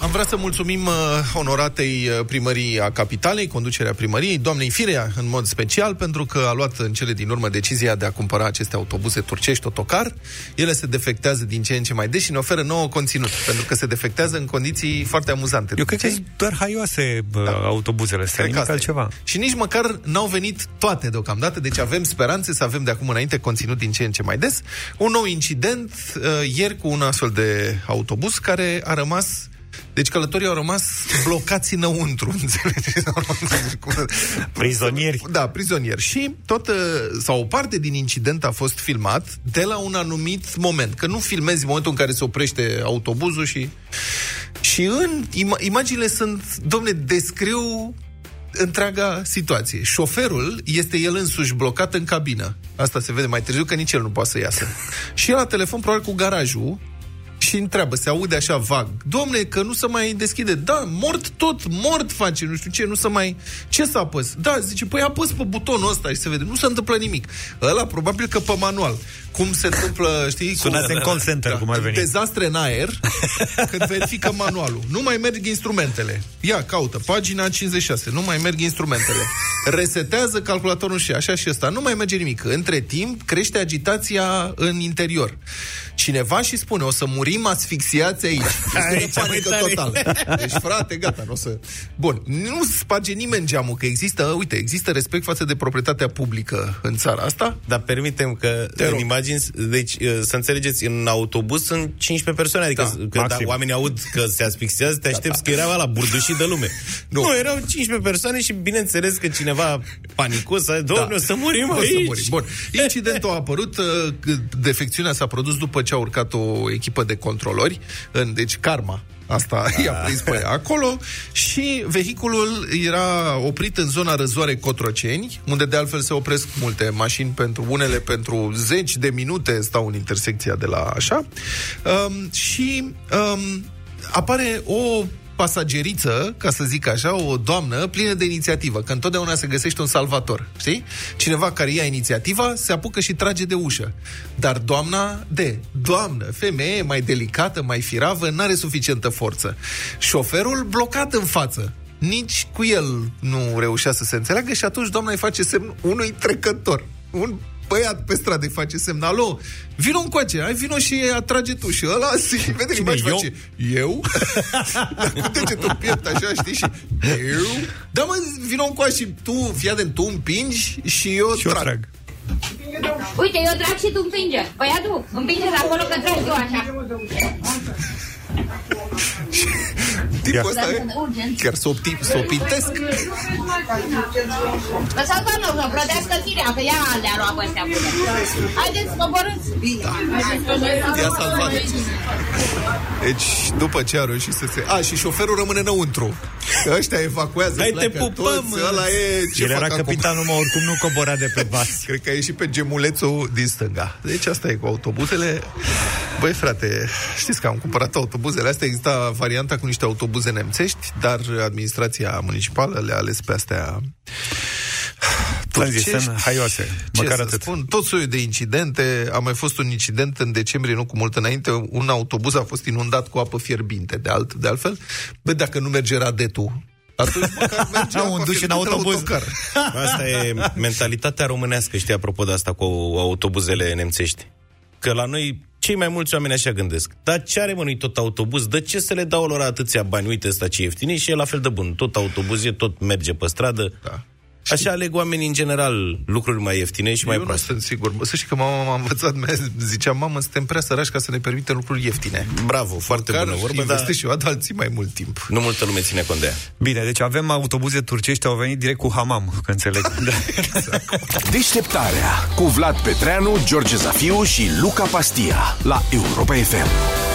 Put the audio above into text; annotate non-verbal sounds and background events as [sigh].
Am vrea să mulțumim uh, onoratei uh, primării a capitalei, conducerea primăriei, doamnei Firea, în mod special, pentru că a luat în cele din urmă decizia de a cumpăra aceste autobuze turcești autocar. Ele se defectează din ce în ce mai des și ne oferă nouă conținut, pentru că se defectează în condiții foarte amuzante. Eu cred că sunt doar haioase bă, da. autobuzele astea, Cred că nimic asta e. altceva. Și nici măcar n-au venit toate deocamdată, deci avem speranțe să avem de acum înainte conținut din ce în ce mai des. Un nou incident uh, ieri cu un astfel de autobuz care a rămas deci călătorii au rămas blocați înăuntru, [laughs] înțelegeți? Prizonieri. Da, prizonieri. Și tot, uh, sau o parte din incident a fost filmat de la un anumit moment. Că nu filmezi momentul în care se oprește autobuzul și... Și în ima- imaginile sunt, domne, descriu întreaga situație. Șoferul este el însuși blocat în cabină. Asta se vede mai târziu, că nici el nu poate să iasă. Și el la telefon, probabil cu garajul, și întreabă, se aude așa vag. Domne, că nu se mai deschide. Da, mort tot, mort face, nu știu ce, nu se mai... Ce să apăs? Da, zice, păi apăs pe butonul ăsta și se vede. Nu se întâmplă nimic. Ăla probabil că pe manual. Cum se întâmplă, știi? Sunați cum, în call center, cum ar veni. Dezastre în aer, [laughs] când verifică manualul. Nu mai merg instrumentele. Ia, caută, pagina 56. Nu mai merg instrumentele. Resetează calculatorul și așa și ăsta. Nu mai merge nimic. Între timp, crește agitația în interior. Cineva și spune, o să murim asfixiați aici. [laughs] Este cea mai panică tare. totală. Deci, frate, gata, nu o să... Bun, nu sparge nimeni geamul, că există, uite, există respect față de proprietatea publică în țara asta. Dar permitem că Te în rog. imagini, deci uh, să înțelegeți, în autobuz sunt 15 persoane, adică Da, că da, maxim. oamenii aud că se asfixiază, te aștepți că era la burdușii de lume. Nu. [laughs] Nu. nu, erau 15 persoane și bineînțeles că cineva panicos, da. domnule, o să murim O să aici. murim. Bun. Incidentul a apărut, uh, că defecțiunea s-a produs după ce a urcat o echipă de controlori, în, deci karma. Asta [laughs] i-a prins pe ea acolo și vehiculul era oprit în zona răzoare Cotroceni, unde de altfel se opresc multe mașini pentru unele pentru zeci de minute stau în intersecția de la așa. Um, și um, apare o pasageriță, ca să zic așa, o doamnă plină de inițiativă, că întotdeauna se găsește un salvator, știi? Cineva care ia inițiativa se apucă și trage de ușă. Dar doamna, de, doamnă, femeie mai delicată, mai firavă, n-are suficientă forță. Șoferul blocat în față. Nici cu el nu reușea să se înțeleagă și atunci doamna îi face semn unui trecător. Un băiat pe stradă îi face semn, alo, vino încoace, hai vino și atrage tu și ăla, [laughs] și vede Cine, imagine, eu? face, eu? [laughs] cu degetul în piept, așa, știi, și eu? Da, mă, vino încoace și tu, fii atent, tu împingi și eu Și eu trag. trag. Uite, eu trag și tu împinge. Băiatul, împinge de acolo că trag eu așa. Tipul ăsta e, Urgent. chiar s-o, tip, s-o pintesc. Lăsați doamnă să plătească firea, că ea le-a luat pe astea bune. Haideți, coborâți. I-a salvat. Deci, după ce a reușit să se... A, și șoferul rămâne înăuntru. Că ăștia evacuează, Hai, te pleacă pupăm, toți, ăla e... Ce El fac era acum? capitanul, mă, oricum nu cobora de pe vas. [laughs] Cred că a ieșit pe gemulețul din stânga. Deci asta e cu autobuzele. Băi, frate, știți că am cumpărat autobuzele astea. Exista varianta cu niște autobuze nemțești, dar administrația municipală le-a ales pe astea Ți-am zis, turcești. sunt haioase. Ce Măcar să atât. spun, tot soiul de incidente. A mai fost un incident în decembrie, nu cu mult înainte. Un autobuz a fost inundat cu apă fierbinte, de, alt, de altfel. Bă, dacă nu merge radetul, atunci măcar [laughs] merge Un apa duș în fierbinte la autobuz. autocar. [laughs] Asta e mentalitatea românească, știi, apropo de asta cu autobuzele nemțești. Că la noi cei mai mulți oameni așa gândesc. Dar ce are mă nu tot autobuz? De ce să le dau lor atâția bani? Uite ăsta ce ieftin e și e la fel de bun. Tot autobuz e, tot merge pe stradă. Da. Așa aleg oamenii în general lucruri mai ieftine și mai Eu nu proaste. sunt sigur. Bă, Să știi că mama m-a învățat, [laughs] mi zicea, mamă, suntem prea sărași ca să ne permitem lucruri ieftine. Bravo, foarte Care bună vorbă, dar investești și eu, dar ții mai mult timp. nu multă lume ține cont de ea. Bine, deci avem autobuze turcești, au venit direct cu hamam, că înțeleg. [laughs] Da. Deșteptarea cu Vlad Petreanu, George Zafiu și Luca Pastia la Europa FM.